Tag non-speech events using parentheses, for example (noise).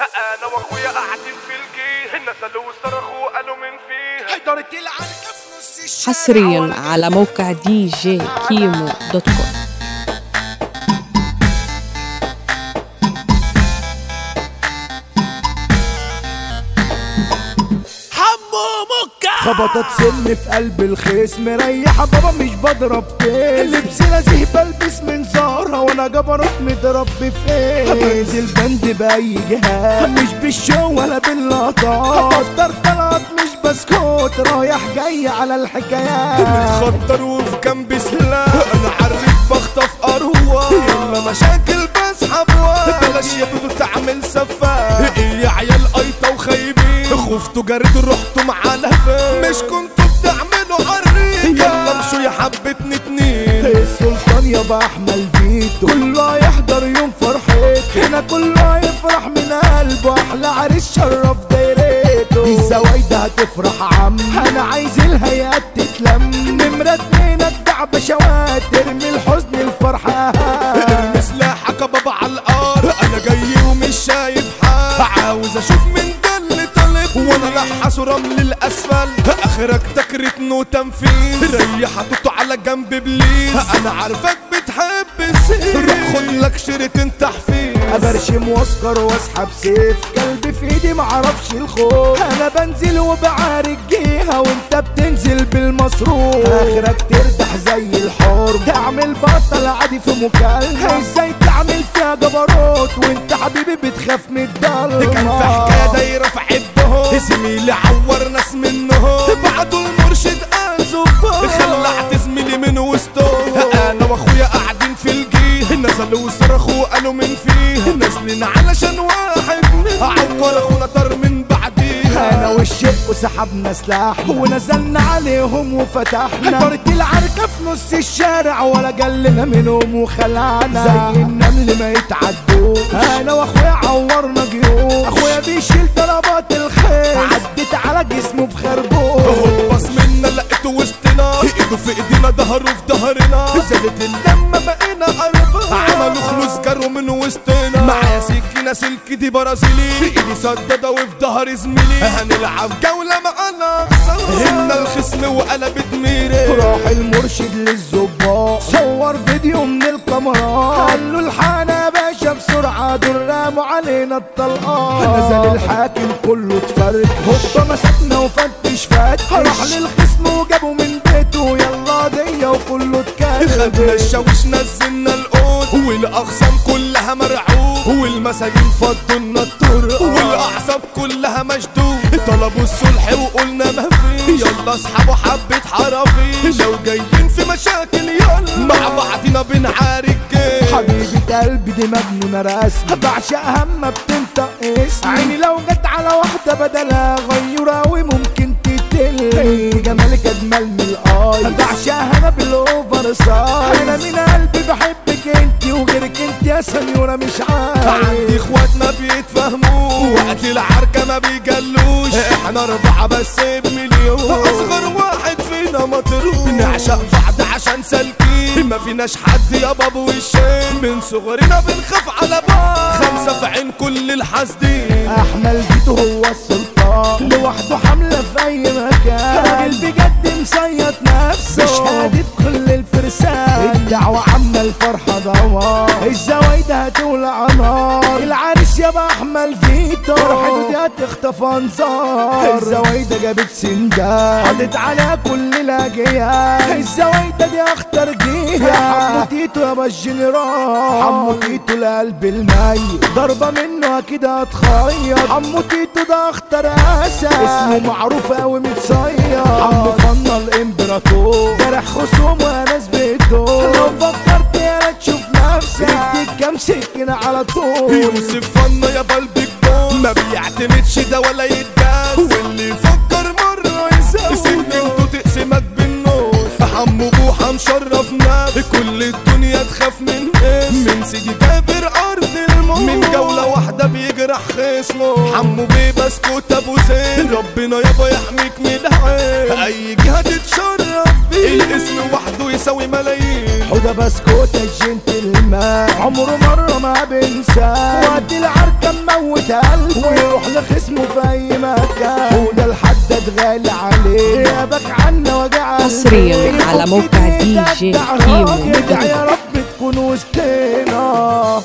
أنا وأخويا قاعدين في الجيه نزلوا وصرخوا قالوا من فيه. حضرت العنكة في نص الشارع حصريا على موقع دي جي كيمو دوت كوم خبطت سن في قلب الخيس مريحة بابا مش بضرب كيس. لبس نزيه بلبس من زارة وأنا جبروت متربي فين بنزل بند بأي جهاز. مش بالشو ولا باللقطات بفطر طلعت مش بسكوت رايح جاي على الحكايات متخطر وفي جنبي سلاح. أنا عريت بخطف أروح يلا مشاكل بسحب بلاش يا دودو تعمل سفاح (laughs) إيه يا عيال قيطة وخايبين. (laughs) خفتوا جريت رحتوا فين مش كنتوا بتعملوا عريق يلا امشوا يا حبتني اتنين. السلطان يابا احمل فيتو كله هيحضر يوم فرحته. هنا كله هيفرح من قلبه. أحلى عريس شرف دايرته. الزوايدة هتفرح عم. أنا عايز الهيئات تتلم. نمرة اتنين ادع بشوات ترمي الحزن الفرحة. لحس رمل الأسفل. آخرك تكريت وتنفيذ ريح حطيته على جنب بليز أنا عارفك بتحب السيف روح خد لك شريطين تحفيز. أبرشم وأسكر وأسحب سيف. قلبي في إيدي معرفش الخوف. أنا بنزل وبعارك جيها وأنت بتنزل بالمصروف. آخرك تردح زي الحر تعمل بطل عادي في مكالمة. إزاي تعمل فيها جبروت؟ وأنت حبيبي بتخاف من الضلمة. كان في حكاية دايرة في قالوا من فيه نازلين علشان واحد عور اخونا طار من بعديها. أنا والشق وسحبنا سلاح ونزلنا عليهم وفتحنا. حضرت العركة في نص الشارع ولا جلنا منهم وخلعنا زي النمل ما يتعدوا أنا وأخويا عورنا جيوب أخويا بيشيل ضربات الخيل عدت على جسمه بخربوش. بص منا لقيته وسطنا. إيده في إيدينا ظهره في ظهرنا زادت من وسطنا. معايا سكينة سلك دي برازيلي. في إيدي سدادة وفي ظهري زميلي. هنلعب جولة مع الاخصام هنا الخصم وقلب دميري راح المرشد للظباط صور فيديو من الكاميرات قال له الحانة يا باشا بسرعة. دول راموا علينا الطلقات نزل الحاكم كله اتفرج. هوبا مسكنا وفتش فتش راح للخصم وجابه من بيته. يلا دي وكله خدنا اتكلم الشاويش نزلنا القوت والاقسام كلها مرعوب. والمساجين فضوا لنا الطرق والاعصاب كلها مشدود. طلبوا الصلح وقلنا ما فيش. يلا اصحابوا حبة حرافيش. لو جايين في مشاكل يلا. مع بعضنا بنعارك جيش حبيبة قلبي دي مجنونة رسم بعشقها اما بتنطق اسمي عيني لو جت على واحدة بدلها. انت وغيرك انت يا سنيورة مش عندي عايز إخوات ما بيتفهموا وقت العركة ما بيجلوش. إحنا أربعة بس بمليون. أصغر واحد فينا مطروح بنعشق بعض عشان سالكين. ما فيناش حد يا بابا وشين من صغرنا بنخاف على بعض. خمسة في عين كل الحاسدين. أحمل الفرحة دوار الزوايدة هتولع نار العريس يابا احمل فيتو. فرحته دي هتخطف انظار الزوايدة جابت سندان حطت عليها كل الاجيال الزوايدة دي أخطر جيها حمو تيتو يابا الجنرال. حمو تيتو القلب الميت ضربة منه أكيد هتخير. حمو تيتو ده أخطر اسد اسمه معروف أوي متصير. حمو فنا الإمبراطور. جرح خصوم وناس بيدور سكينة على طول. يوسف فنا يا بلبك بوم ما بيعتمدش ده ولا يداس واللي يفكر مرة يساوي سكنته تقسمك بالنص. حمو بوحة مشرف بيجرح خصمه حمو بيه بسكوت أبو زين. ربنا يابا يحميك من العين. أي جهة تتشرف بيه الاسم وحده يساوي ملايين. حوده بسكوت الجنتلمان. عمره مرة ما بينساه وقت العركة مموت قلبه ويروح لخصمه في أي مكان. حوده الحداد غالي عليه. غيابك عنا وجع حصرياً على موقع دي جي كيمو. يا رب تكون وسطنا